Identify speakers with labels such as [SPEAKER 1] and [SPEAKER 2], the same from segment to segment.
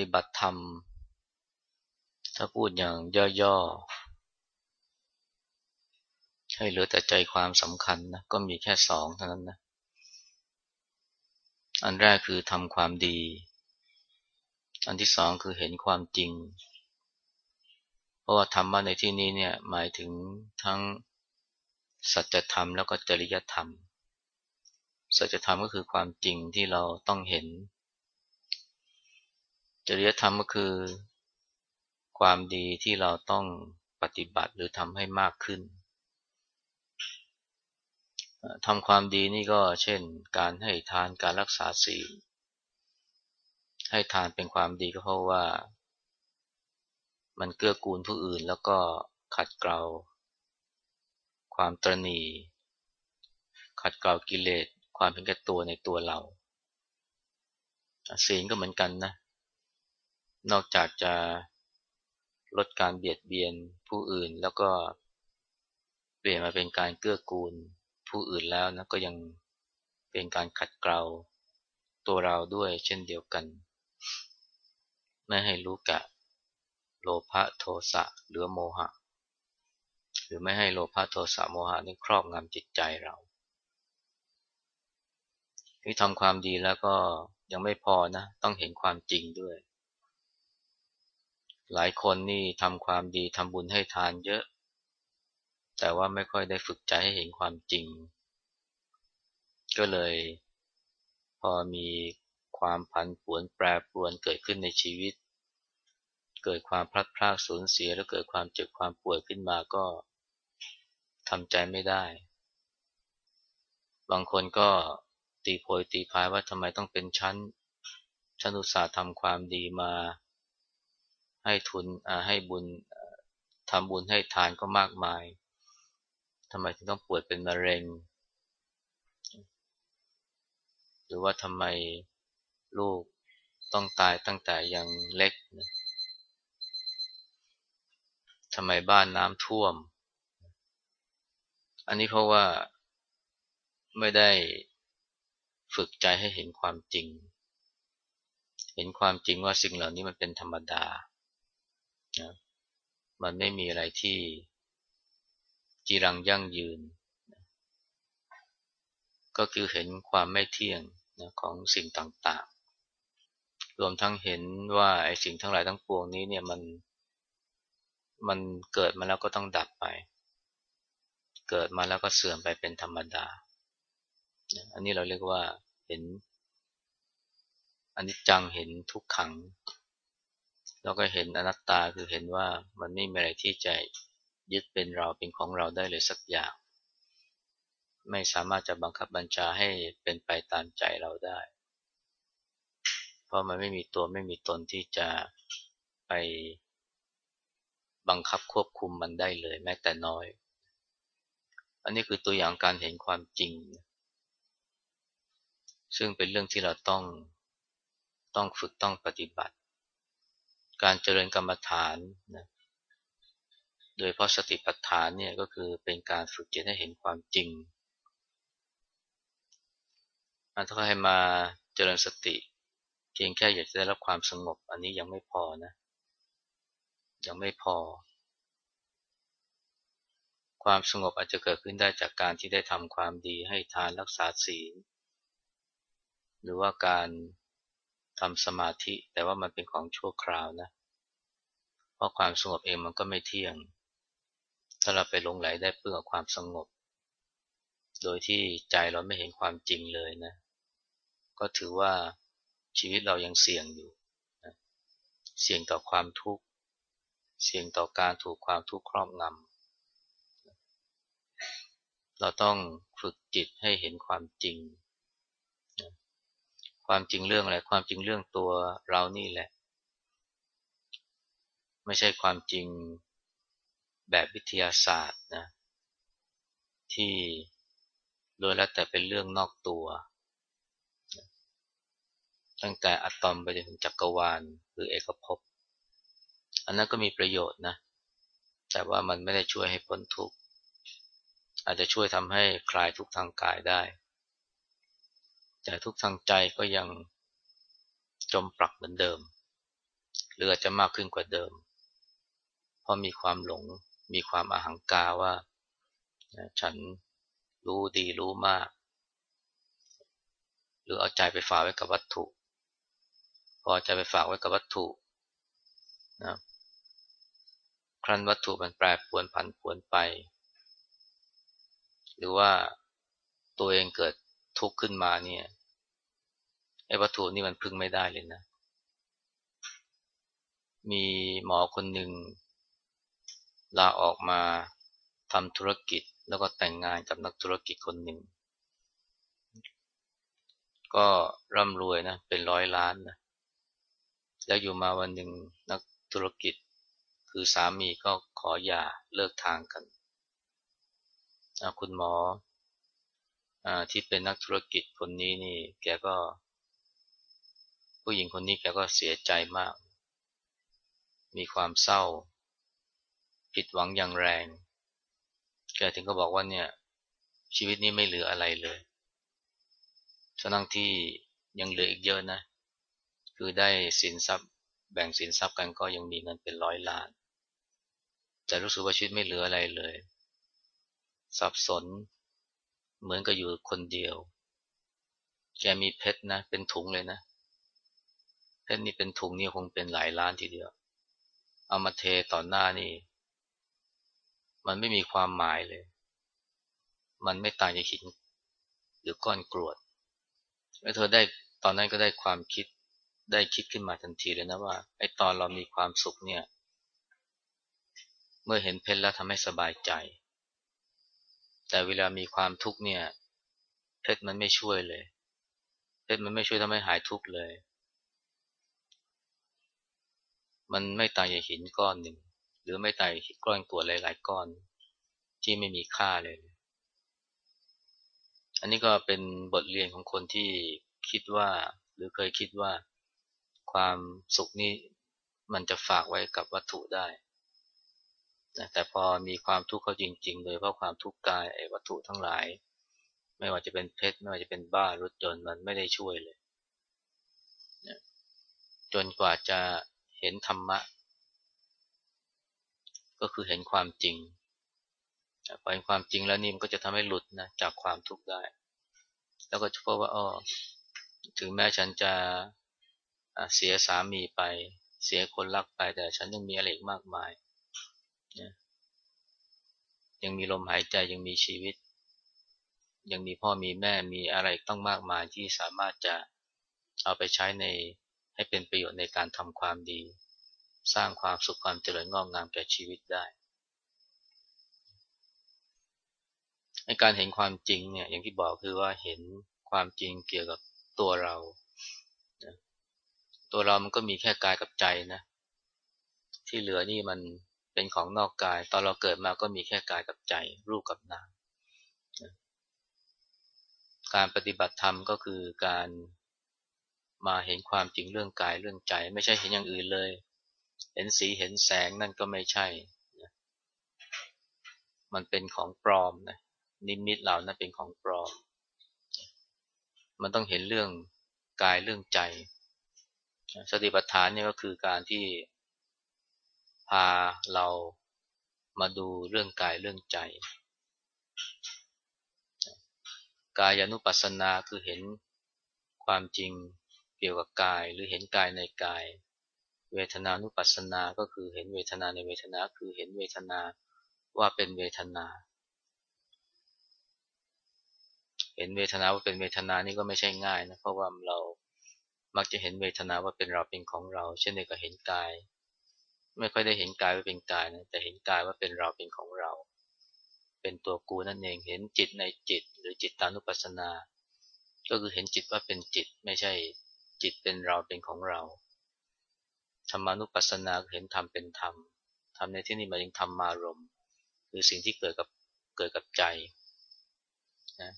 [SPEAKER 1] ฏิบัติธรรม ถ้าพูดอย่างย่อๆ ให้เหลือแต่ใจความสำคัญนะ ก็มีแค่สองเท่านั้นนะ อันแรกคือทำความดี อันที่สองคือเห็นความจริง เพราะว่าธรรมะในที่นี้เนี่ยหมายถึงทั้งสัจธรรมแล้วก็จริยธรรม สัจธรรมก็คือความจริงที่เราต้องเห็น จริยธรรมก็คือความดีที่เราต้องปฏิบัติหรือทำให้มากขึ้นทำความดีนี่ก็เช่น การให้ทานการรักษาศีลให้ทานเป็นความดีก็เพราะว่า มันเกื้อกูลผู้อื่นแล้วก็ขัดเกลาความตรณีขัดเกลากิเลสความเป็นแก่ตัวในตัวเราศีลก็เหมือนกันนะ นอกจากจะลดการเบียดเบียนผู้อื่น แล้วก็เปลี่ยนมาเป็นการเกื้อกูลผู้อื่นแล้วนะก็ยังเป็นการขัดเกลาตัวเราด้วยเช่นเดียวกัน ไม่ให้รู้กะโลภะโทสะหรือโมหะ หรือไม่ให้โลภะโทสะโมหะนี่ครอบงำจิตใจเราที่ทำความดีแล้วก็ยังไม่พอนะ ต้องเห็นความจริงด้วย หลายคนนี่ทำความดีทำบุญให้ทานเยอะ แต่ว่าไม่ค่อยได้ฝึกใจให้เห็นความจริง ก็เลย พอมีความพันผวนแปรปรวนเกิดขึ้นในชีวิต เกิดความพลัดพรากสูญเสียแล้วเกิดความเจ็บความป่วยขึ้นมาก็ทำใจไม่ได้ บางคนก็ตีโพยตีพายว่าทำไมต้องเป็นชั้นชั้นอุตสาห์ทำความดีมา ให้ทุนให้บุญทำบุญให้ทานก็มากมายทำไมถึงต้องป่วยเป็นมะเร็ง หรือว่าทำไมลูกต้องตายตั้งแต่ยังเล็กทำไมบ้านน้ำท่วม อันนี้เพราะว่าไม่ได้ฝึกใจให้เห็นความจริง เห็นความจริงว่าสิ่งเหล่านี้มันเป็นธรรมดา นะมันไม่มีอะไรที่จีรังยั่งยืนก็คือเห็นความไม่เที่ยงนะของสิ่งต่างๆ รวมทั้งเห็นว่าไอ้สิ่งทั้งหลายทั้งปวงนี้เนี่ยมันมันเกิดมาแล้วก็ต้องดับไป เกิดมาแล้วก็เสื่อมไปเป็นธรรมดา อันนี้เราเรียกว่าเห็นอันนี้จังเห็นทุกขัง แล้วก็เห็นอนัตตาคือเห็นว่ามันไม่มีอะไรที่จะยึดเป็นเราเป็นของเราได้เลยสักอย่าง ไม่สามารถจะบังคับบัญชาให้เป็นไปตามใจเราได้ เพราะมันไม่มีตัวไม่มีตนที่จะไปบังคับควบคุมมันได้เลยแม้แต่น้อย อันนี้คือตัวอย่างการเห็นความจริง ซึ่งเป็นเรื่องที่เราต้องต้องฝึกต้องปฏิบัติ การเจริญกรรมฐานนะโดยเพราะสติปัฏฐานเนี่ยก็คือเป็นการฝึกจิตให้เห็นความจริงถ้าให้มาเจริญสติ เพียงแค่อยากจะได้รับความสงบ อันนี้ยังไม่พอนะ ยังไม่พอ ความสงบอาจจะเกิดขึ้นได้จากการที่ได้ทำความดีให้ทานรักษาศีล หรือว่าการ ทำสมาธิ แต่ว่ามันเป็นของชั่วคราวนะ เพราะความสงบเองมันก็ไม่เที่ยง ถ้าเราไปหลงไหลได้เพื่อความสงบ โดยที่ใจเราไม่เห็นความจริงเลยนะ ก็ถือว่าชีวิตเรายังเสี่ยงอยู่นะเสี่ยงต่อความทุกข์ เสี่ยงต่อการถูกความทุกข์ครอบงำ เราต้องฝึกจิตให้เห็นความจริง ความจริงเรื่องอะไร ความจริงเรื่องตัวเรานี่แหละ ไม่ใช่ความจริงแบบวิทยาศาสตร์นะ ที่โดยแล้วแต่เป็นเรื่องนอกตัว ตั้งแต่อะตอมไปจนถึงจักรวาลหรือเอกภพ อันนั้นก็มีประโยชน์นะ แต่ว่ามันไม่ได้ช่วยให้พ้นทุกข์ อาจจะช่วยทำให้คลายทุกข์ทางกายได้ แต่ทุกทางใจก็ยังจมปลักเหมือนเดิม หรืออาจจะมากขึ้นกว่าเดิม เพราะมีความหลง มีความอาหังกาว่า ฉันรู้ดีรู้มาก หรือเอาใจไปฝากไว้กับวัตถุ พอใจไปฝากไว้กับวัตถุนะครั้นวัตถุมันแปรปวนผันผวนไป หรือว่าตัวเองเกิดทุกข์ขึ้นมาเนี่ย ไอ้วัตถุนี่มันพึ่งไม่ได้เลยนะ มีหมอคนหนึ่งลาออกมาทำธุรกิจแล้วก็แต่งงานกับนักธุรกิจคนหนึ่ง ก็ร่ำรวยนะเป็นร้อยล้านนะแล้วอยู่มาวันหนึ่งนักธุรกิจ คือสามีก็ขอหย่าเลิกทางกัน คุณหมออที่เป็นนักธุรกิจคนนี้นี่แกก็ ผู้หญิงคนนี้แกก็เสียใจมาก มีความเศร้า ผิดหวังอย่างแรง แกถึงก็บอกว่าเนี่ย ชีวิตนี้ไม่เหลืออะไรเลยฉะนั้นที่ยังเหลืออีกเยอะนะ คือได้สินทรัพย์ แบ่งสินทรัพย์กันก็ยังมีเงินเป็นร้อยล้าน แต่รู้สึกว่าชีวิตไม่เหลืออะไรเลย สับสน เหมือนกับอยู่คนเดียว แกมีเพชรนะ เป็นถุงเลยนะ เพชรนี่เป็นถุงนี่คงเป็นหลายล้านทีเดียว เอามาเทต่อหน้านี่ มันไม่มีความหมายเลย มันไม่ต่างจากหินหรือก้อนกรวดแล้วเธอได้ตอนนั้นก็ได้ความคิดได้คิดขึ้นมาทันทีเลยนะว่าไอ้ตอนเรามีความสุขเนี่ย เมื่อเห็นเพชรแล้วทำให้สบายใจ แต่เวลามีความทุกข์เนี่ย เพชรมันไม่ช่วยเลย เพชรมันไม่ช่วยทำให้หายทุกข์เลย มันไม่ตายจากหินก้อนหนึ่ง หรือไม่ตายหินก้อนกวดหลายๆก้อน ที่ไม่มีค่าเลย อันนี้ก็เป็นบทเรียนของคนที่คิดว่า หรือเคยคิดว่าความสุขนี้มันจะฝากไว้กับวัตถุได้นะแต่พอมีความทุกข์เข้าจริง ๆ โดยเพราะความทุกข์กายไอ้วัตถุทั้งหลาย ไม่ว่าจะเป็นเพชรไม่ว่าจะเป็นบ้ารถจนมันไม่ได้ช่วยเลยนะจนกว่าจะ เห็นธรรมะ ก็คือเห็นความจริงพอเห็นความจริงแล้วนี่มันก็จะทำให้หลุดนะจากความทุกข์ได้ แล้วก็จะพบว่าอ๋อถึงแม้ฉันจะเสียสามีไป เสียคนรักไป แต่ฉันยังมีอะไรอีกมากมายยังมีลมหายใจยังมีชีวิต ยังมีพ่อมีแม่มีอะไรต้องมากมายที่สามารถจะเอาไปใช้ใน ให้เป็นประโยชน์ในการทำความดี สร้างความสุขความเจริญงอกงามแก่ชีวิตได้ในการเห็นความจริงเนี่ยอย่างที่บอกคือว่าเห็นความจริงเกี่ยวกับตัวเรา ตัวเรามันก็มีแค่กายกับใจนะ ที่เหลือนี่มันเป็นของนอกกาย ตอนเราเกิดมาก็มีแค่กายกับใจ รูปกับนามการปฏิบัติธรรมก็คือการ มาเห็นความจริงเรื่องกายเรื่องใจ ไม่ใช่เห็นอย่างอื่นเลย เห็นสีเห็นแสงนั่นก็ไม่ใช่มันเป็นของปลอมนะนิมิตเหล่านั้นเป็นของปลอม มันต้องเห็นเรื่องกายเรื่องใจ สติปัฏฐานนี่ก็คือการที่พาเรามาดูเรื่องกายเรื่องใจกายานุปัสสนาคือเห็นความจริง เกี่ยวกับกาย หรือเห็นกายในกาย เวทนานุปัสสนา ก็คือเห็นเวทนาในเวทนาคือเห็นเวทนาว่าเป็นเวทนา เห็นเวทนาว่าเป็นเวทนานี่ก็ไม่ใช่ง่ายนะ เพราะว่าเรามักจะเห็นเวทนาว่าเป็นเราเป็นของเรา เช่นเดียวกับเห็นกาย ไม่ค่อยได้เห็นกายว่าเป็นกายนะ แต่เห็นกายว่าเป็นเราเป็นของเรา เป็นตัวกูนั่นเอง เห็นจิตในจิต หรือจิตตานุปัสสนา ก็คือเห็นจิตว่าเป็นจิตไม่ใช่ จิตเป็นเราเป็นของเราธรรมานุปัสสนาเห็นธรรมเป็นธรรมธรรมในที่นี้หมายถึงธรรมารมคือสิ่งที่เกิดกับเกิดกับใจนะ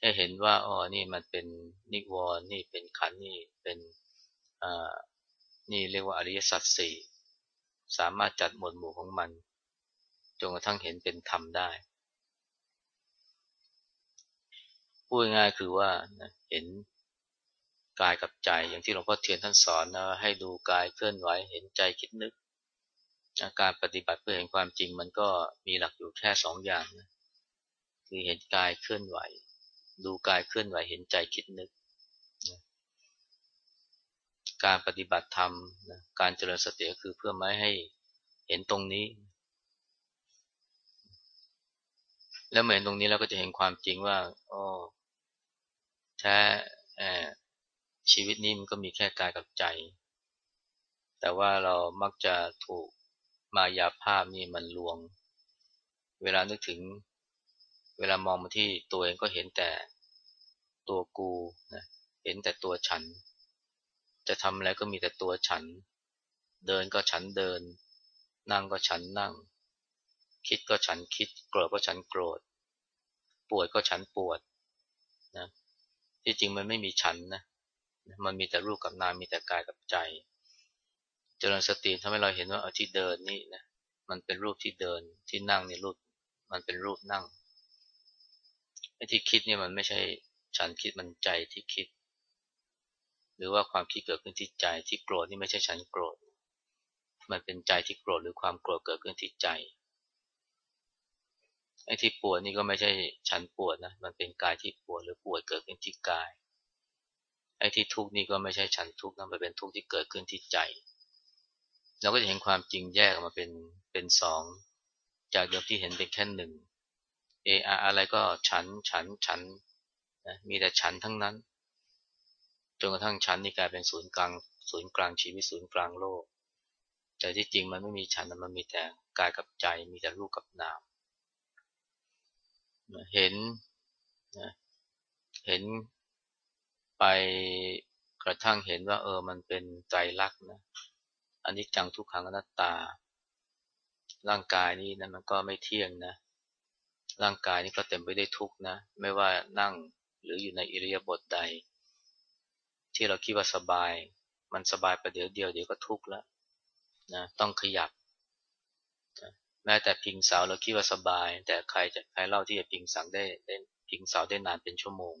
[SPEAKER 1] ให้เห็นว่าอ๋อนี่มันเป็นนิวรณ์นี่เป็นขันนี่เป็นอ่านี่เรียกว่าอริยสัจสี่สามารถจัดหมวดหมู่ของมันจนกระทั่งเห็นเป็นธรรมได้พูดง่ายคือว่าเห็น กายกับใจอย่างที่หลวงพ่อเทียนท่านสอนนะให้ดูกายเคลื่อนไหวเห็นใจคิดนึกการปฏิบัติเพื่อเห็นความจริงมันก็มีหลักอยู่แค่สองอย่างนะคือเห็นกายเคลื่อนไหว ดูกายเคลื่อนไหวเห็นใจคิดนึกการปฏิบัติธรรมนะการเจริญสติคือเพื่อไม่ให้เห็นตรงนี้ แล้วเมื่อเห็นตรงนี้เราก็จะเห็นความจริงว่าอ๋อแท้ ชีวิตนี้มันก็มีแค่กายกับใจ แต่ว่าเรามักจะถูกมายาภาพนี่มันลวง เวลานึกถึง เวลามองมาที่ตัวเองก็เห็นแต่ตัวกูนะเห็นแต่ตัวฉัน จะทำอะไรก็มีแต่ตัวฉัน เดินก็ฉันเดิน นั่งก็ฉันนั่ง คิดก็ฉันคิด โกรธก็ฉันโกรธ ปวดก็ฉันปวดนะที่จริงมันไม่มีฉันนะ มันมีแต่รูปกับนามมีแต่กายกับใจ เจริญสติทำให้เราเห็นว่าเอาที่เดินนี่นะมันเป็นรูปที่เดินที่นั่งในรูปมันเป็นรูปนั่งไอ้ที่คิดนี่มันไม่ใช่ฉันคิดมันใจที่คิด หรือว่าความคิดเกิดขึ้นที่ใจที่โกรธนี่ไม่ใช่ฉันโกรธ มันเป็นใจที่โกรธหรือความโกรธเกิดขึ้นที่ใจไอ้ที่ปวดนี่ก็ไม่ใช่ฉันปวดนะ มันเป็นกายที่ปวดหรือปวดเกิดขึ้นที่กาย ไอ้ที่ทุกข์นี่ก็ไม่ใช่ฉันทุกข์นะมันเป็นทุกข์ที่เกิดขึ้นที่ใจ เราก็จะเห็นความจริงแยกออกมาเป็นเป็นสอง จากเดิมที่เห็นเป็นแค่หนึ่งเอออะไรก็ฉันฉันฉันนะมีแต่ฉันทั้งนั้นจนกระทั่งฉันนี่กลายเป็นศูนย์กลางศูนย์กลางชีวิตศูนย์กลางโลก แต่ที่จริงมันไม่มีฉันมันมีแต่กายกับใจมีแต่รูปกับนามเห็นนะเห็น ไปกระทั่งเห็นว่า เออมันเป็นใจรักนะอันนี้จังทุกขังอนัตตา ร่างกายนี้นะมันก็ไม่เที่ยงนะ ร่างกายนี้ก็เต็มไปได้วยทุกนะ ไม่ว่านั่งหรืออยู่ในอิริยาบถใด ที่เราคิดว่าสบาย มันสบายประเดี๋ยวเดียวเดี๋ยวก็ทุกข์แล้วนะต้องขยับแม้แต่พิงเสาเราคิดว่าสบาย แต่ใครจะใครเล่าที่จะพิงสังได้ได้พิงเสาได้นานเป็นชั่วโมง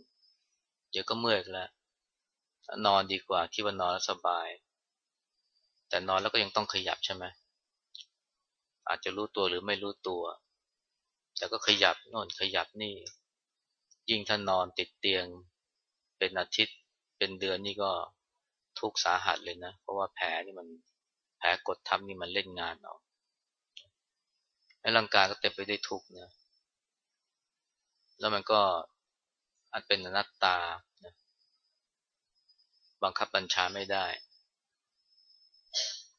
[SPEAKER 1] เดี๋ยวก็เมื่อยแล้ว นอนดีกว่าคิดว่านอนแล้วสบาย แต่นอนแล้วก็ยังต้องขยับใช่ไหมอาจจะรู้ตัวหรือไม่รู้ตัว แต่ก็ขยับโน่นขยับนี่ ยิ่งถ้านอนติดเตียง เป็นอาทิตย์เป็นเดือนนี่ก็ทุกสาหัสเลยนะ เพราะว่าแผลนี่มันแผลกดทับนี่มันเล่นงานเอาในร่างกายก็เต็มไปด้วยทุกข์นะ แล้วมันก็ อาจเป็นอนัตตา บังคับบัญชาไม่ได้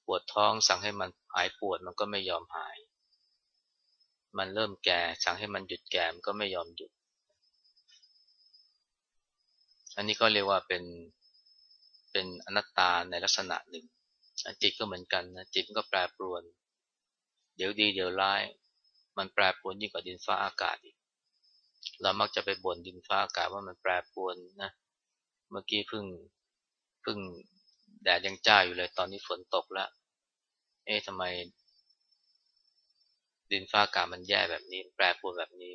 [SPEAKER 1] ปวดท้องสั่งให้มันหายปวดมันก็ไม่ยอมหาย มันเริ่มแก่สั่งให้มันหยุดแก่มันก็ไม่ยอมหยุด อันนี้ก็เรียกว่าเป็นเป็นอนัตตาในลักษณะหนึ่ง จิตก็เหมือนกันนะจิตก็แปรปรวน เดี๋ยวดีเดี๋ยวร้าย มันแปรปรวนยิ่งกว่าดินฟ้าอากาศอีก เรามักจะไปบ่นดินฟ้าอากาศว่ามันแปรปรวนนะ เมื่อกี้เพิ่งเพิ่งแดดยังจ้าอยู่เลย ตอนนี้ฝนตกแล้ว เอ๊ะทำไม ดินฟ้าอากาศมันแย่แบบนี้ แปรปรวนแบบนี้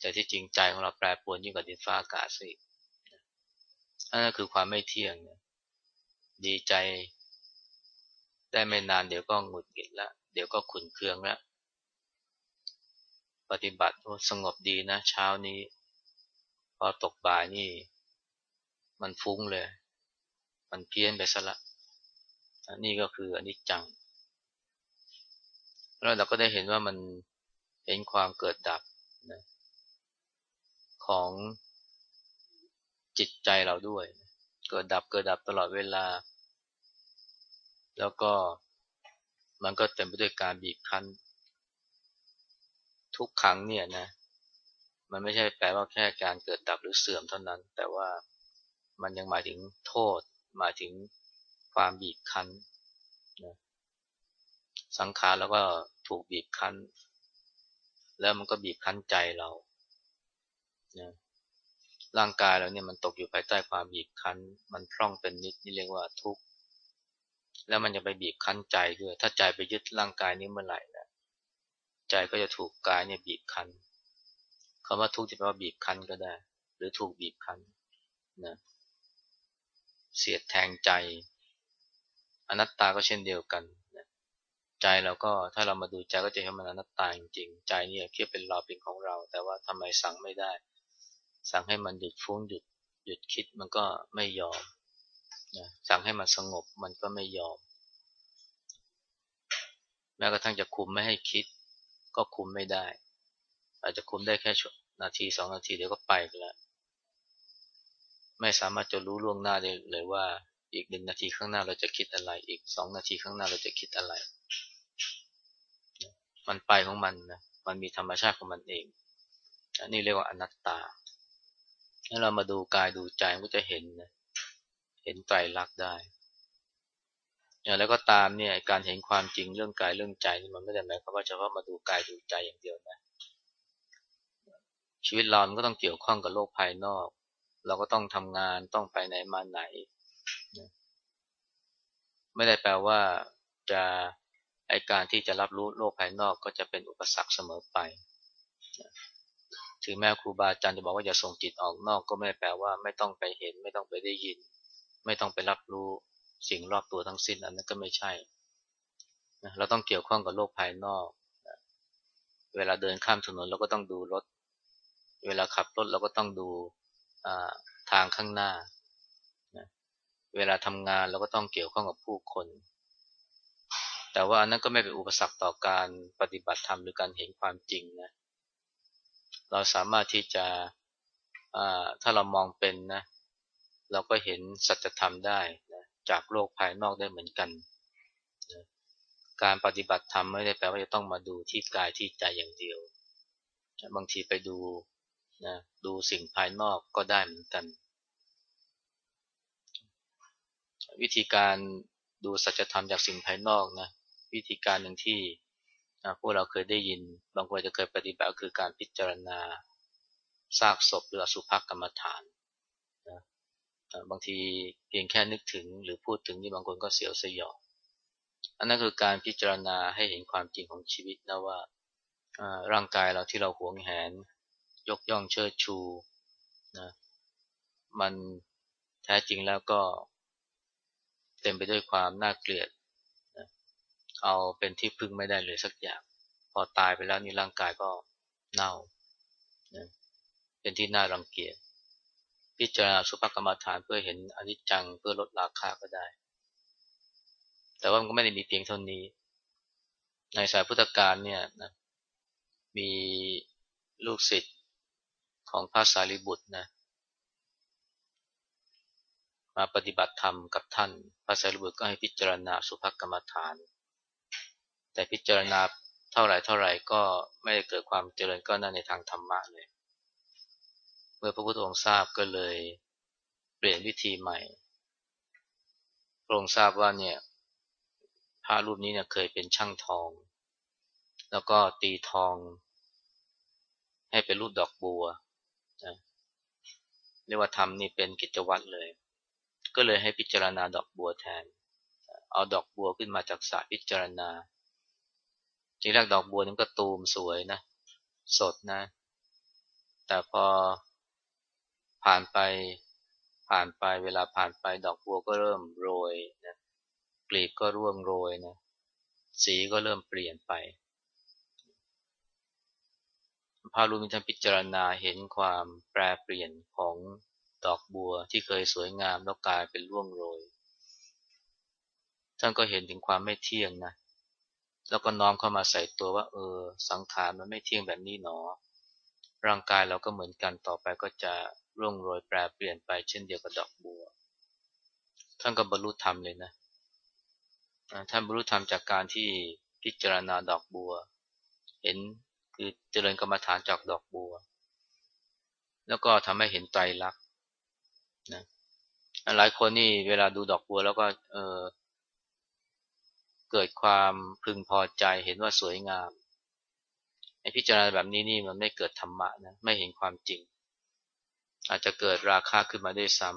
[SPEAKER 1] แต่ที่จริงใจของเราแปรปรวนยิ่งกว่าดินฟ้าอากาศสิอันนั้นคือความไม่เที่ยงดีใจ ได้ไม่นานเดี๋ยวก็หงุดหงิดละ เดี๋ยวก็ขุนเคืองละ ปฏิบัติสงบดีนะเช้านี้ พอตกบ่ายนี่ มันฟุ้งเลย มันเพี้ยนไปซะละนี่ก็คืออนิจจัง แล้วเราก็ได้เห็นว่ามันเห็นความเกิดดับนะของจิตใจเราด้วย เกิดดับเกิดดับตลอดเวลา แล้วก็มันก็เต็มไปด้วยการบีบคั้น ทุกครั้งเนี่ยนะ มันไม่ใช่แปลว่าแค่การเกิดดับหรือเสื่อมเท่านั้น แต่ว่ามันยังหมายถึงโทษ หมายถึงความบีบคั้นนะสังขารแล้วก็ถูกบีบคั้น แล้วมันก็บีบคั้นใจเรานะร่างกายเราเนี่ยมันตกอยู่ภายใต้ความบีบคั้น มันพร่องเป็นนิดนี่เรียกว่าทุกข์ แล้วมันจะไปบีบคั้นใจด้วย ถ้าใจไปยึดร่างกายนี้เมื่อไหร่นะ ใจก็จะถูกกายเนี่ยบีบคั้นคำว่าทุกข์จะแปลว่าบีบคั้นก็ได้ หรือถูกบีบคั้นนะเสียดแทงใจ อนัตตาก็เช่นเดียวกันใจเราก็ถ้าเรามาดูใจก็จะเห็นมันอนัตตาจริงๆใจเนี่ยคิดเป็นเราเป็นของเรา แต่ว่าทำไมสั่งไม่ได้ สั่งให้มันหยุดฟุ้งหยุดหยุดคิดมันก็ไม่ยอมนะสั่งให้มันสงบมันก็ไม่ยอม แม้กระทั่งจะคุมไม่ให้คิด ก็คุมไม่ได้ อาจจะคุมได้แค่นาทีสองนาทีเดี๋ยวก็ไปแล้วไม่สามารถจะรู้ล่วงหน้าได้เลยว่าอีกหนึ่งนาทีข้างหน้าเราจะคิดอะไร อีกสองนาทีข้างหน้าเราจะคิดอะไร มันไปของมันนะมันมีธรรมชาติของมันเองอันนี้เรียกว่าอนัตตาถ้าเรามาดูกายดูใจก็จะเห็นนะเห็นไตรลักษณ์ได้ แล้วก็ตามเนี่ยการเห็นความจริงเรื่องกายเรื่องใจนี่มันไม่ได้หมายความว่าเฉพาะมาดูกายดูใจอย่างเดียวนะชีวิตเรามันก็ต้องเกี่ยวข้องกับโลกภายนอก เราก็ต้องทำงานต้องไปไหนมาไหนไม่ได้แปลว่าจะไอการที่จะรับรู้โลกภายนอกก็จะเป็นอุปสรรคเสมอไปถึงแม้ครูบาอาจารย์จะบอกว่าอย่าส่งจิตออกนอก ก็ไม่ได้แปลว่าไม่ต้องไปเห็น ไม่ต้องไปได้ยิน ไม่ต้องไปรับรู้ สิ่งรอบตัวทั้งสิ้นอันนั้นก็ไม่ใช่เราต้องเกี่ยวข้องกับโลกภายนอกเวลาเดินข้ามถนนเราก็ต้องดูรถ เวลาขับรถเราก็ต้องดูทางข้างหน้าเวลาทำงานเราก็ต้องเกี่ยวข้องกับผู้คน แต่ว่าอันนั้นก็ไม่เป็นอุปสรรคต่อการปฏิบัติธรรมหรือการเห็นความจริงนะเราสามารถที่จะถ้าเรามองเป็นนะเราก็เห็นสัจธรรมได้น จากโลกภายนอกได้เหมือนกันนะการปฏิบัติธรรมไม่ได้แปลว่าจะต้องมาดูที่กายที่ใจอย่างเดียว บางทีไปดูนะดูสิ่งภายนอกก็ได้เหมือนกัน วิธีการดูสัจธรรมจากสิ่งภายนอกนะวิธีการหนึ่งที่พวกเราเคยได้ยิน บางคนจะเคยปฏิบัติคือการพิจารณาซากศพหรืออสุภกรรมฐาน บางทีเพียงแค่นึกถึงหรือพูดถึงนี่บางคนก็เสียวสยองอันนั้นคือการพิจารณาให้เห็นความจริงของชีวิตนะว่าร่างกายเราที่เราหวงแหน ยกย่องเชิดชูนะมันแท้จริงแล้วก็เต็มไปด้วยความน่าเกลียดเอาเป็นที่พึ่งไม่ได้เลยสักอย่าง พอตายไปแล้วนี่ร่างกายก็เน่าเป็นที่น่ารังเกียจ พิจารณาสุภกรรมฐานเพื่อเห็นอนิจจังเพื่อลดราคาก็ได้ แต่ว่ามันก็ไม่ได้มีเพียงเท่านี้ ในสายพุทธการเนี่ยนะมีลูกศิษย์ของพระสารีบุตรนะมาปฏิบัติธรรมกับท่าน พระสารีบุตรก็ให้พิจารณาสุภกรรมฐาน แต่พิจารณาเท่าไหร่เท่าไหร่ก็ไม่ได้เกิดความเจริญก็นั่นในทางธรรมะเลย มื่อพระพุทธองค์ทราบก็เลยเปลี่ยนวิธีใหม่ พระองค์ทราบว่าเนี่ยพระรูปนี้เนี่ยเคยเป็นช่างทอง แล้วก็ตีทอง ให้เป็นรูปดอกบัวนะเรียกว่าทำนี่เป็นกิจวัตรเลย ก็เลยให้พิจารณาดอกบัวแทน เอาดอกบัวขึ้นมาจากสระพิจารณา ทีแรกดอกบัวนี่ก็ตูมสวยนะ สดนะ แต่พอ ผ่านไปผ่านไปเวลาผ่านไปดอกบัวก็เริ่มโรยนะกลีบก็ร่วงโรยนะสีก็เริ่มเปลี่ยนไปพาลุมิทันพิจารณาเห็นความแปรเปลี่ยนของดอกบัวที่เคยสวยงามแล้วกลายเป็นร่วงโรย ท่านก็เห็นถึงความไม่เที่ยงนะ แล้วก็น้อมเข้ามาใส่ตัวว่า เออ สังขารมันไม่เที่ยงแบบนี้หนอ ร่างกายเราก็เหมือนกันต่อไปก็จะ ร่วงโรยแปรเปลี่ยนไปเช่นเดียวกับดอกบัว ท่านก็บรรลุธรรมเลยนะท่านบรรลุธรรมจากการที่พิจารณาดอกบัว เห็นคือเจริญกรรมฐานจากดอกบัว แล้วก็ทำให้เห็นไตรลักษณ์นะหลายคนนี่เวลาดูดอกบัวแล้วก็เออเกิดความพึงพอใจเห็นว่าสวยงามไอพิจารณาแบบนี้นี่มันไม่เกิดธรรมะนะไม่เห็นความจริง อาจจะเกิดราคาขึ้นมาได้ซ้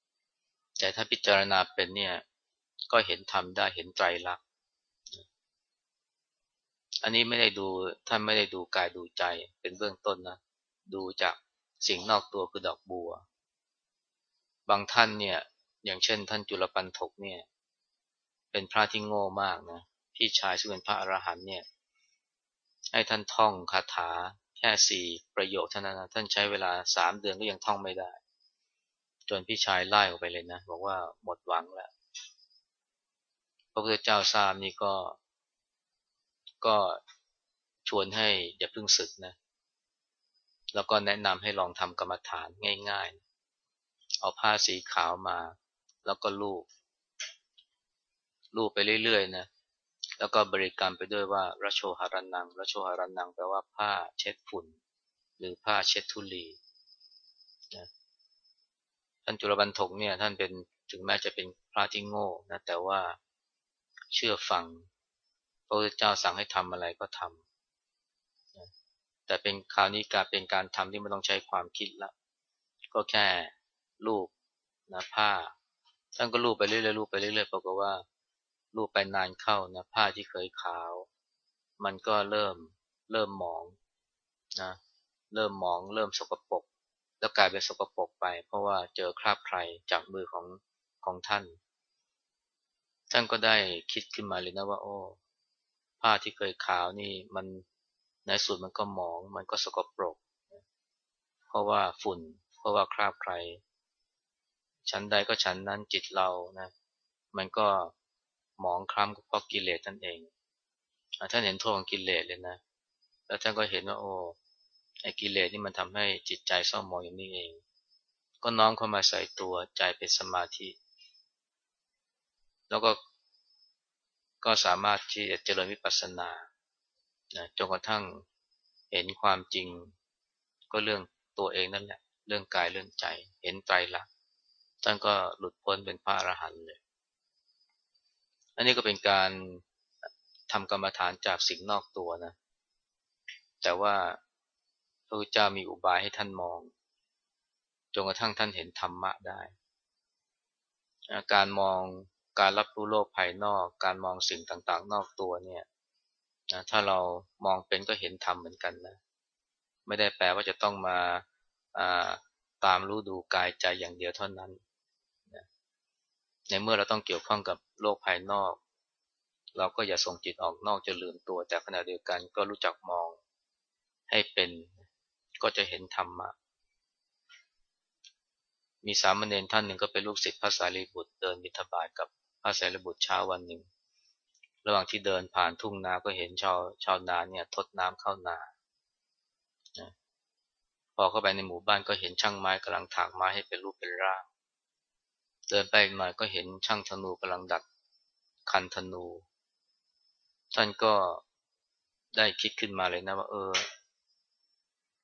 [SPEAKER 1] ำแต่ถ้าพิจารณาเป็นเนี่ยก็เห็นธรรมได้เห็นไตรลักษณ์อันนี้ไม่ได้ดูท่านไม่ได้ดูกายดูใจเป็นเบื้องต้นนะดูจากสิ่งนอกตัวคือดอกบัว บางท่านเนี่ยอย่างเช่น ท่านจุลปันถกเนี่ยเป็นพระที่โง่มากนะพี่ชายซึ่งเป็นพระอรหันต์เนี่ยให้ท่านท่องคาถา แค่สี่ประโยคเท่านั้นนะท่านใช้เวลาสามเดือนก็ยังท่องไม่ได้ จนพี่ชายไล่ออกไปเลยนะบอกว่าหมดหวังแล้วพระพุทธเจ้าทราบนี่ก็ ก็ชวนให้อย่าเพิ่งศึกนะ แล้วก็แนะนำให้ลองทำกรรมฐานง่ายๆ เอาผ้าสีขาวมา แล้วก็ลูบลูบไปเรื่อยๆนะ แล้วก็บริกรรมไปด้วยว่าระโชหารันนังระโชหารันนังแปลว่าผ้าเช็ดฝุ่น หรือผ้าเช็ดทุลีนะท่านจุลบันทกเนี่ยท่านเป็นถึงแม้จะเป็นพระที่โง่นะแต่ว่าเชื่อฟังพระพุทธเจ้าสั่งให้ทำอะไรก็ทำนะแต่เป็นคราวนี้การเป็นการทำที่ไม่ต้องใช้ความคิดละ ก็แค่ลูบนะผ้าท่านก็ลูบไปเรื่อยๆลูบไปเรื่อยๆปรากฏว่า ลูบไปนานเข้านะผ้าที่เคยขาว มันก็เริ่มเริ่มหมองนะเริ่มหมองเริ่มสกปรกแล้วกลายเป็นสกปรกไป เพราะว่าเจอคราบใครจากมือของของท่าน ท่านก็ได้คิดขึ้นมาเลยนะว่า โอ้ ผ้าที่เคยขาวนี่มันในสุดมันก็หมองมันก็สกปรก เพราะว่าฝุ่น เพราะว่าคราบใครชั้นใดก็ชั้นนั้นจิตเรานะ มันก็ หมองคล้ำเพราะกิเลสนั่นเองท่านเห็นโทษของกิเลสเลยนะ แล้วท่านก็เห็นว่าโอ้ไอ้กิเลสนี่มันทำให้จิตใจเศร้าหมองอย่างนี้เอง ก็น้อมเข้ามาใส่ตัวใจเป็นสมาธิ แล้วก็ก็สามารถที่จะเจริญวิปัสสนาจนกระทั่งเห็นความจริง ก็เรื่องตัวเองนั่นแหละ เรื่องกายเรื่องใจ เห็นใจละท่านก็หลุดพ้นเป็นพระอรหันต์เลย อันนี้ก็เป็นการทำกรรมฐานจากสิ่งนอกตัวนะ แต่ว่าพระพุทธเจ้ามีอุบายให้ท่านมอง จนกระทั่งท่านเห็นธรรมะได้ การมองการรับรู้โลกภายนอก การมองสิ่งต่างๆ นอกตัวเนี่ยนะถ้าเรามองเป็นก็เห็นธรรมเหมือนกันนะ ไม่ได้แปลว่าจะต้องมาาตามรู้ดูกายใจอย่างเดียวเท่านั้น ในเมื่อเราต้องเกี่ยวข้องกับโลกภายนอก เราก็อย่าส่งจิตออกนอกจะลืมตัวแต่ขณะเดียวกันก็รู้จักมองให้เป็นก็จะเห็นธรรมะ มีสามเณรท่านหนึ่งก็เป็นลูกศิษย์พระสารีบุตรเดินบิณฑบาตกับพระสารีบุตรเช้าวันหนึ่ง ระหว่างที่เดินผ่านทุ่งนาก็เห็นชาวชาวนาเนี่ยทดน้ำเข้านาพอเข้าไปในหมู่บ้านก็เห็นช่างไม้กำลังถากไม้ให้เป็นรูปเป็นร่าง เดินไปหน่อยก็เห็นช่างธนูกำลังดัดคันธนู ท่านก็ได้คิดขึ้นมาเลยนะว่า เออ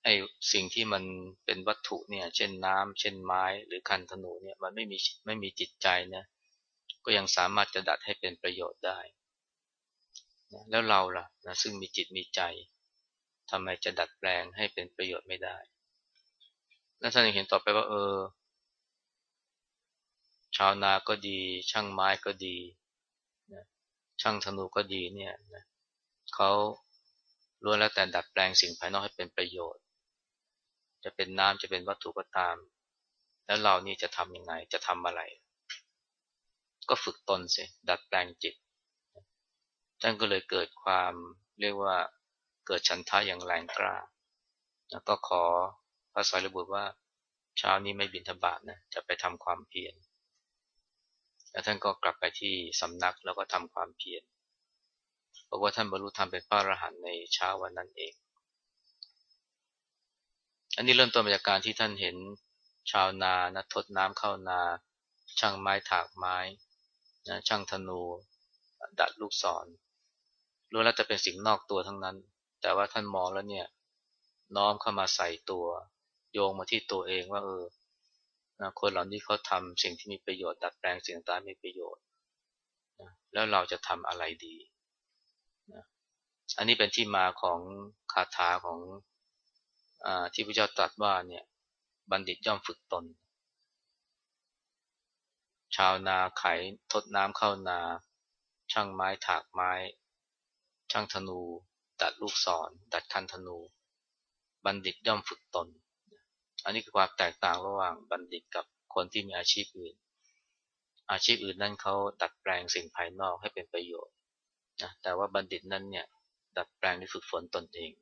[SPEAKER 1] ไอสิ่งที่มันเป็นวัตถุเนี่ย เช่นน้ำเช่นไม้ หรือคันธนูเนี่ยมันไม่มีไม่มีจิตใจนะก็ยังสามารถจะดัดให้เป็นประโยชน์ได้นะแล้วเราล่ะนะซึ่งมีจิตมีใจทำไมจะดัดแปลงให้เป็นประโยชน์ไม่ได้ แล้วท่านเห็นต่อไปว่า เออ ชาวนาก็ดี ช่างไม้ก็ดีนะช่างธนูก็ดีเนี่ยนะเขาล้วนแล้วแต่ดัดแปลงสิ่งภายนอกให้เป็นประโยชน์ จะเป็นน้ำจะเป็นวัตถุก็ตาม แล้วเรานี่จะทำยังไงจะทำอะไร ก็ฝึกตนสิดัดแปลงจิตท่านก็เลยเกิดความเรียกว่าเกิดฉันทะอย่างแรงกล้า แล้วก็ขอพระสารีบุว่าเช้านี้ไม่บินทบาทนะ จะไปทำความเพียร แล้วท่านก็กลับไปที่สำนักแล้วก็ทำความเพียรบอกว่าท่านบรรลุธรรมเป็นพระอรหันต์ในเช้าวันนั้นเอง อันนี้เริ่มต้นมาจากการที่ท่านเห็นชาวนานะทดน้ำเข้านา ช่างไม้ถากไม้นะช่างธนู ดัดลูกศรรู้แล้วจะเป็นสิ่งนอกตัวทั้งนั้น แต่ว่าท่านมองแล้วเนี่ย น้อมเข้ามาใส่ตัว โยงมาที่ตัวเองว่าเออ คนเหล่านี้เขาทำสิ่งที่มีประโยชน์ดัดแปลงสิ่งต่างมีประโยชน์นะแล้วเราจะทำอะไรดีนะอันนี้เป็นที่มาของคาถาของอที่พระเจ้าตรัสว่าเนี่ยบัณฑิตย่อมฝึกตน ชาวนาไขทดน้ำเข้านา ช่างไม้ถากไม้ ช่างธนูดัดลูกศร ดัดคันธนู บัณฑิตย่อมฝึกตน อันนี้คือความแตกต่างระหว่างบัณฑิตกับคนที่มีอาชีพอื่น อาชีพอื่นนั่นเขาดัดแปลงสิ่งภายนอกให้เป็นประโยชน์นะแต่ว่าบัณฑิตนั้นเนี่ยดัดแปลงที่ฝึกฝนตนเอง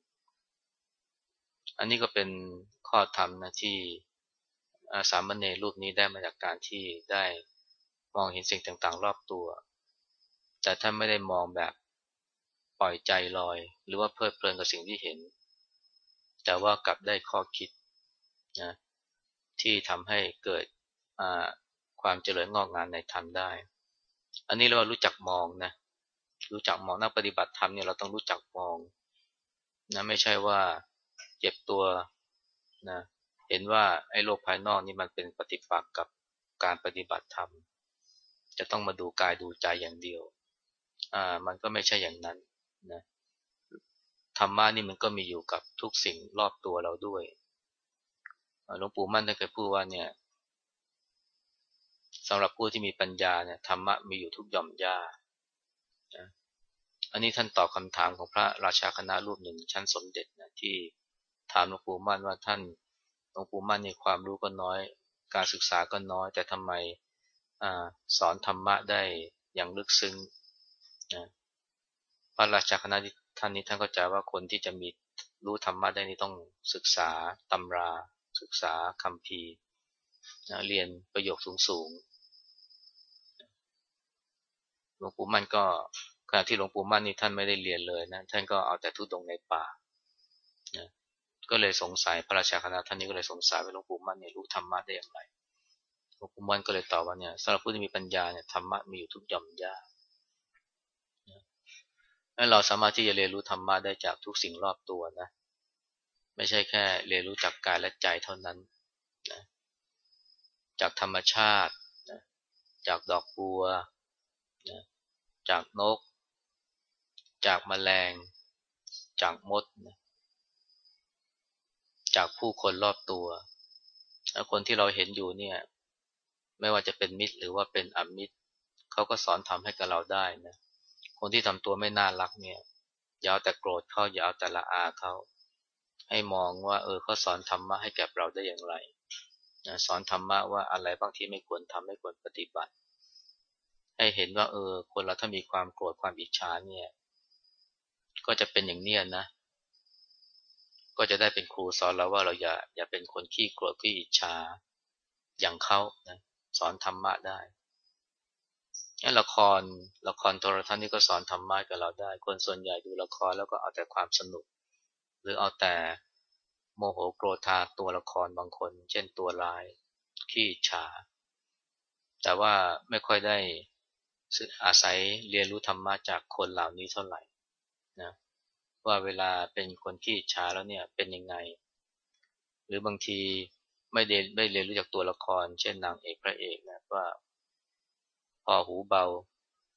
[SPEAKER 1] อันนี้ก็เป็นข้อธรรมนะที่สามเณรรูปนี้ได้มาจากการที่ได้มองเห็นสิ่งต่างๆ รอบตัว แต่ท่านไม่ได้มองแบบปล่อยใจลอย หรือว่าเพลิดเพลินกับสิ่งที่เห็น แต่ว่ากลับได้ข้อคิด นะที่ทำให้เกิดความเจริญงอกงามในธรรมได้ อันนี้เรารู้จักมองนะรู้จักมองนักปฏิบัติธรรมเนี่ยเราต้องรู้จักมองนะไม่ใช่ว่าเจ็บตัวนะเห็นว่าไอ้โลกภายนอกนี่มันเป็นปฏิปักษ์กับการปฏิบัติธรรม จะต้องมาดูกายดูใจอย่างเดียวอ่ามันก็ไม่ใช่อย่างนั้นนะธรรมะนี่มันก็มีอยู่กับทุกสิ่งรอบตัวเราด้วย หลวงปู่มั่นท่านเคยพูดว่าเนี่ยสำหรับผู้ที่มีปัญญาเนี่ยธรรมะมีอยู่ทุกหย่อมหญ้านะอันนี้ท่านตอบคำถามของพระราชาคณะรูปหนึ่งชั้นสมเด็จนะที่ถามหลวงปู่มั่นว่าท่านหลวงปู่มั่นในความรู้ก็น้อย การศึกษาก็น้อย แต่ทำไมอสอนธรรมะได้อย่างลึกซึ้งนะพระราชาคณะท่านนี้ท่านก็จะว่าคนที่จะมีรู้ธรรมะได้นี่ต้องศึกษาตำรา ศึกษาคำพีนะเรียนประโยคสูงๆหลวงปู่มั่นก็ขณะที่หลวงปู่มั่นนี่ท่านไม่ได้เรียนเลยนะท่านก็เอาแต่ทุดงในป่านะก็เลยสงสัยพระราชาคณะท่านนี้ก็เลยสงสัยว่าหลวงปู่มั่นเนี่ยรู้ธรรมะได้อย่างไรหลวงปู่มั่นก็เลยตอบว่าเนี่ยสำหรับผู้ที่มีปัญญาเนี่ยธรรมะมีอยู่ทุกย่อมย่าแล้เราสามารถที่จะเรียนรู้ธรรมะได้จากทุกสิ่งรอบตัวนะ ไม่ใช่แค่เรียนรู้จากกายและใจเท่านั้นนะจากธรรมชาตินะจากดอกบัวนะจากนก จากแมลง จากมดนะจากผู้คนรอบตัว คนที่เราเห็นอยู่เนี่ย ไม่ว่าจะเป็นมิตรหรือว่าเป็นอมิตร เขาก็สอนทำให้กับเราได้นะ คนที่ทำตัวไม่น่ารักเนี่ย อย่าเอาแต่โกรธเขาอย่าเอาแต่ละอาเขา ให้มองว่า เออเขาสอนธรรมะให้แก่เราได้อย่างไรนะสอนธรรมะว่าอะไรบางที่ไม่ควรทำไม่ควรปฏิบัติ ให้เห็นว่า เออ คนเราถ้ามีความโกรธความอิจฉาเนี่ย ก็จะเป็นอย่างเนี้ยนะ ก็จะได้เป็นครูสอนเราว่าเราอย่าอย่าเป็นคนขี้โกลัวขี้อิจฉาอย่างเขานะสอนธรรมะได้งั้นละครละครโทรทัศน์นี่ก็สอนธรรมะกับเราได้ คนส่วนใหญ่ดูละครแล้วก็เอาแต่ความสนุก หรือเอาแต่โมโหโกรธาตัวละครบางคน เช่นตัวร้าย ขี้ฉา แต่ว่าไม่ค่อยได้อาศัยเรียนรู้ธรรมะจากคนเหล่านี้เท่าไหร่นะว่าเวลาเป็นคนขี้ช้าแล้วเนี่ยเป็นยังไง หรือบางทีไม่ได้ไม่เรียนรู้จากตัวละคร เช่นนางเอกพระเอกนะว่า พอหูเบา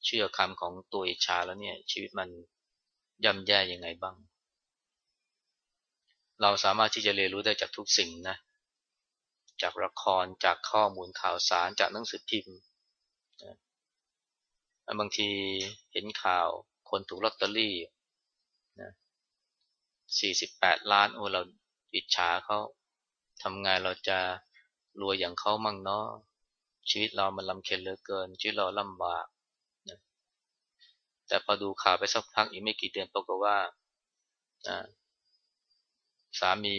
[SPEAKER 1] เชื่อคำของตัวอิจฉาแล้วเนี่ยชีวิตมันย่ำแย่ยังไงบ้าง เราสามารถที่จะเรียนรู้ได้จากทุกสิ่งนะ จากละคร จากข้อมูลข่าวสาร จากหนังสือพิมพ์ บางทีเห็นข่าวคนถูกลอตเตอรี่นะสี่สิบแปดล้าน โอ้ เราอิจฉาเขาทำไงเราจะรวยอย่างเขามั่งเนาะ ชีวิตเรามันลำเค็ญเหลือเกิน ชีวิตเราลำบากนะแต่พอดูข่าวไปสักพักอีกไม่กี่เดือนปรากฏว่า สามี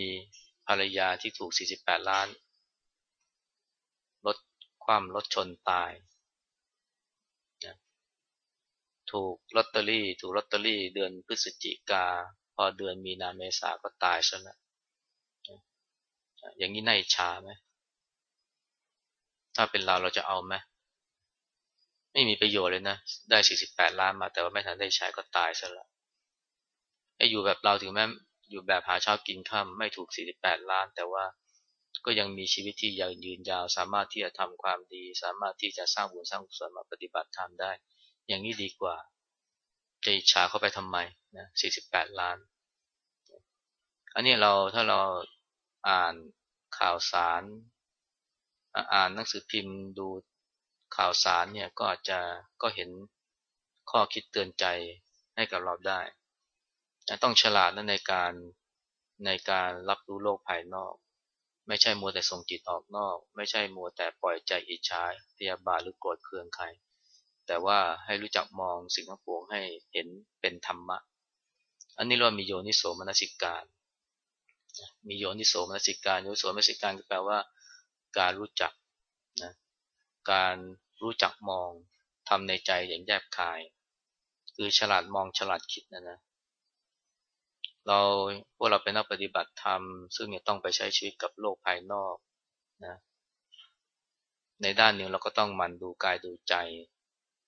[SPEAKER 1] ภรรยาที่ถูก 48 ล้านรถความรถชนตายถูกลอตเตอรี่ถูกลอตเตอรี่เดือนพฤศจิกา พอเดือนมีนาเมษาก็ตายซะแล้วอย่างนี้น่าอิจฉาไหมถ้าเป็นเราเราจะเอาไหมไม่มีประโยชน์เลยนะ ได้สี่สิบแปดล้านมาแต่ว่าไม่ทันได้ใช้ก็ตายซะแล้วไอ้อยู่แบบเราถึงแม้ อยู่แบบหาเช้ากินข้าไม่ถูกสี่สิบแปดล้าน แต่ว่าก็ยังมีชีวิตที่ยาวยืนยาว สามารถที่จะทำความดี สามารถที่จะสร้างบุญสร้างกุศลมาปฏิบัติธรรมได้ อย่างนี้ดีกว่าจะอิจฉาเข้าไปทำไมนะสี่สิบแปดล้าน อันนี้เราถ้าเราอ่านข่าวสาร อ่านหนังสือพิมพ์ดูข่าวสารเนี่ยก็อาจจะก็เห็นข้อคิดเตือนใจให้กับเราได้ ต้องฉลาดนะในการในการรับรู้โลกภายนอก ไม่ใช่มัวแต่ส่งจิตออกนอก ไม่ใช่มัวแต่ปล่อยใจอิจฉาพยาบาทหรือโกรธเคืองใคร แต่ว่าให้รู้จักมองสิ่งทั้งปวงให้เห็นเป็นธรรมะ อันนี้เรามีโยนิโสมนสิการ มีโยนิโสมนสิการโยนิโสมนสิการก็แปลว่า การรู้จักนะการรู้จักมองทำในใจอย่างแยบคาย คือฉลาดมองฉลาดคิดนะนะ เราพวกเราเป็นนักปฏิบัติธรรม ซึ่งเนี่ยต้องไปใช้ชีวิตกับโลกภายนอกนะในด้านหนึ่งเราก็ต้องมันดูกายดูใจ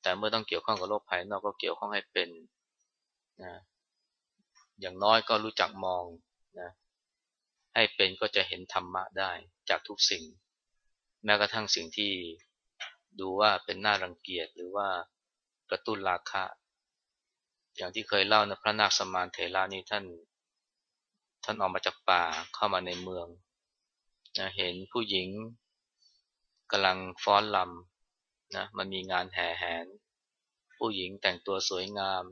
[SPEAKER 1] แต่เมื่อต้องเกี่ยวข้องกับโลกภายนอกก็เกี่ยวข้องให้เป็นนะอย่างน้อยก็รู้จักมองนะให้เป็นก็จะเห็นธรรมะได้จากทุกสิ่ง แม้กระทั่งสิ่งที่ดูว่าเป็นหน้ารังเกียจหรือว่ากระตุ้นราคะ อย่างที่เคยเล่านะพระนาคสมานเถระนี่ท่าน ท่านออกมาจากป่าเข้ามาในเมืองนะเห็นผู้หญิงกำลังฟ้อนลำนะมันมีงานแห่แหน ผู้หญิงแต่งตัวสวยงาม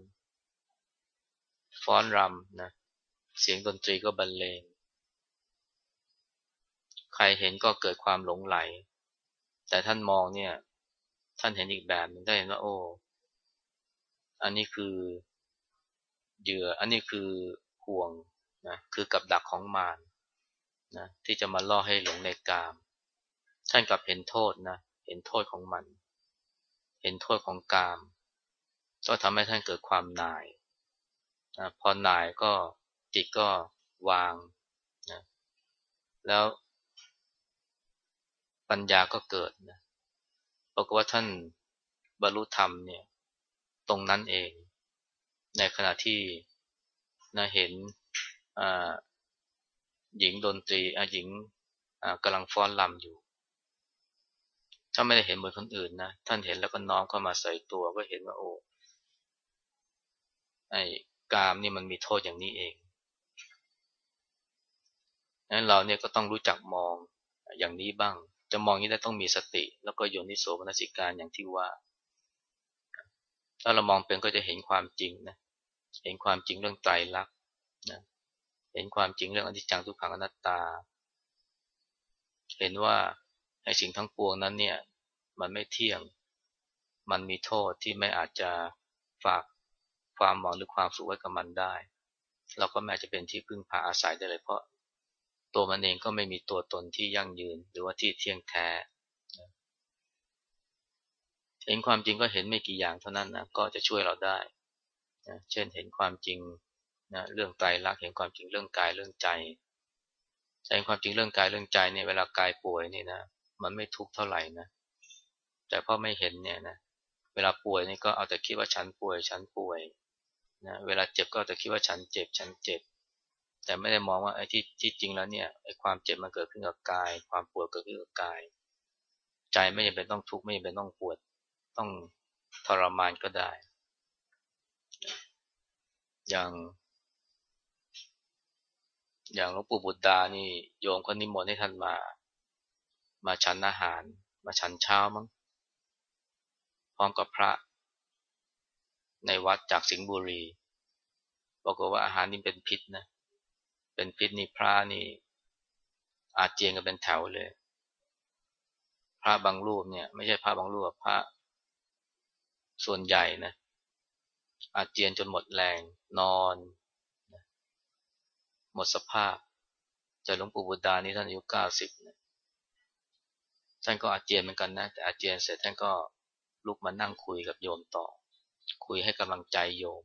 [SPEAKER 1] ฟ้อนรำนะเสียงดนตรีก็บรรเลง ใครเห็นก็เกิดความหลงไหล แต่ท่านมองเนี่ย ท่านเห็นอีกแบบนึงได้เห็นว่าโอ้ อันนี้คือ เหยื่อ อันนี้คือห่วงนะคือกับดักของมารนะที่จะมาล่อให้หลงในกาม ท่านกลับเห็นโทษนะเห็นโทษของมัน เห็นโทษของกาม ก็ทำให้ท่านเกิดความหน่ายนะพอหน่ายก็จิตก็วางนะแล้ว ปัญญาก็เกิดนะบอกว่าท่านบรรลุธรรมเนี่ย ตรงนั้นเอง ในขณะที่นะเห็นหญิงดนตรีหญิงกำลังฟ้อนลำอยู่ ถ้าไม่ได้เห็นเหมือนคนอื่นนะ ท่านเห็นแล้วก็น้อมเข้ามาใส่ตัวก็เห็นว่าโอ้ไอ้กามนี่มันมีโทษอย่างนี้เองนั้นเราเนี่ยก็ต้องรู้จักมองอย่างนี้บ้าง จะมองนี้ได้ต้องมีสติ แล้วก็โยนิโสมนสิการอย่างที่ว่า ถ้าเรามองเป็นก็จะเห็นความจริงนะ เห็นความจริงเรื่องไตรลักษณ์นะเห็นความจริงเรื่องอนิจจังทุกขังอนัตตา เห็นว่าไอ้สิ่งทั้งปวงนั้นเนี่ยมันไม่เที่ยง มันมีโทษที่ไม่อาจจะฝากความหวังหรือความสุขไว้กับมันได้ เราก็แม้จะเป็นที่พึ่งพาอาศัยได้เลยเพราะตัวมันเองก็ไม่มีตัวตนที่ยั่งยืนหรือว่าที่เที่ยงแท้เห็นความจริงก็เห็นไม่กี่อย่างเท่านั้นนะก็จะช่วยเราได้ นะเช่นเห็นความจริงนะเรื่องไตรลักษณ์เห็นความจริงเรื่องกายเรื่องใจเห็นความจริงเรื่องกายเรื่องใจเนี่ยเวลากายป่วยเนี่ยนะมันไม่ทุกข์เท่าไหร่นะแต่พอไม่เห็นเนี่ยนะเวลาป่วยนี่ก็เอาแต่คิดว่าฉันป่วยฉันป่วยนะเวลาเจ็บก็เอาแต่คิดว่าฉันเจ็บฉันเจ็บ แต่ไม่ได้มองว่าไอ้ที่ที่จริงแล้วเนี่ยไอ้ความเจ็บมันเกิดขึ้นกับกาย ความปวดเกิดขึ้นกับกาย ใจไม่จำเป็นต้องทุกข์ไม่จำเป็นต้องปวดต้องทรมานก็ได้ อย่าง อย่างหลวงปู่บุตรดานี่โยมคนนิมนต์ให้ท่านมา มาฉันอาหาร มาฉันเช้ามั้งพร้อมกับพระ ในวัดจากสิงห์บุรีบอกว่าอาหารนี่เป็นพิษนะ เป็นพิษนี่พระนี่ อาเจียนกันเป็นแถวเลย พระบางรูปเนี่ย ไม่ใช่พระบางรูปพระส่วนใหญ่นะ อาเจียนจนหมดแรง นอน หมดสภาพจาหลวงปู่บุตานี่ท่านอายุเก้าสิบท่านก็อาเจียนเหมือนกันนะ แต่อาเจียนเสร็จท่านก็ลุกมานั่งคุยกับโยมต่อ คุยให้กำลังใจโยม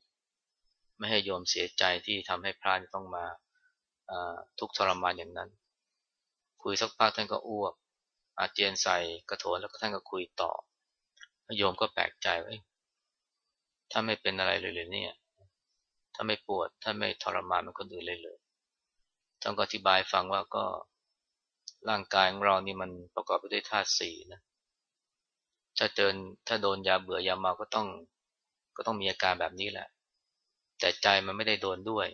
[SPEAKER 1] ไม่ให้โยมเสียใจที่ทำให้พระต้องมาทุกทรมานอย่างนั้น คุยสักพักท่านก็อ้วก อาเจียนใส่กระโถนแล้วก็ท่านก็คุยต่อ โยมก็แปลกใจว่า ถ้าไม่เป็นอะไรเลยเลยเนี่ย ถ้าไม่ปวด ถ้าไม่ทรมานมันคนอื่นเลยเลยท่านก็อธิบายฟังว่าก็ร่างกายของเรานี่มันประกอบไปด้วยธาตุสี่นะ ถ้าเจอถ้าโดนยาเบื่อยาเมาก็ต้อง ก็ต้องมีอาการแบบนี้แหละ แต่ใจมันไม่ได้โดนด้วย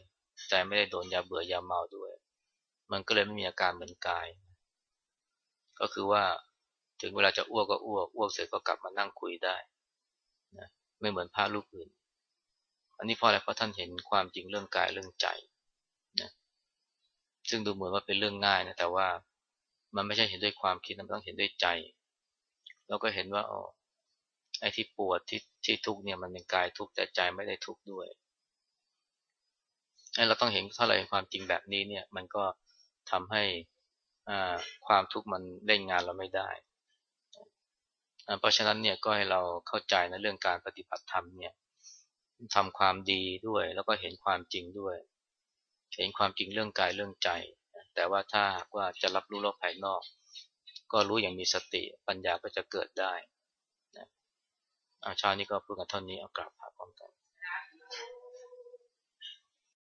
[SPEAKER 1] ใจไม่ได้โดนยาเบื่อยาเมาด้วย มันก็เลยไม่มีอาการเหมือนกาย ก็คือว่าถึงเวลาจะอ้วกก็อ้วก อ้วกเสร็จก็กลับมานั่งคุยได้นะ ไม่เหมือนพระลูกอื่น อันนี้เพราะอะไรเพราะท่านเห็นความจริงเรื่องกายเรื่องใจนะซึ่งดูเหมือนว่าเป็นเรื่องง่ายนะแต่ว่ามันไม่ใช่เห็นด้วยความคิดมันต้องเห็นด้วยใจเราก็เห็นว่าอ๋อไอ้ที่ปวดที่ที่ทุกเนี่ยมันเป็นกายทุกแต่ใจไม่ได้ทุกด้วยไอ้เราต้องเห็นถ้าเราเห็นความจริงแบบนี้เนี่ย มันก็ทำให้อ่าความทุกข์มันเล่นงานเราไม่ได้ เพราะฉะนั้นเนี่ยก็ให้เราเข้าใจในเรื่องการปฏิบัติธรรมเนี่ยทำความดีด้วย แล้วก็เห็นความจริงด้วย เห็นความจริงเรื่องกายเรื่องใจ แต่ว่าถ้าหากว่าจะรับรู้โลกภายนอก ก็รู้อย่างมีสติปัญญาก็จะเกิดได้นะอาชานี้ก็พูดกันเท่านี้เอากลับมาพร้อมกัน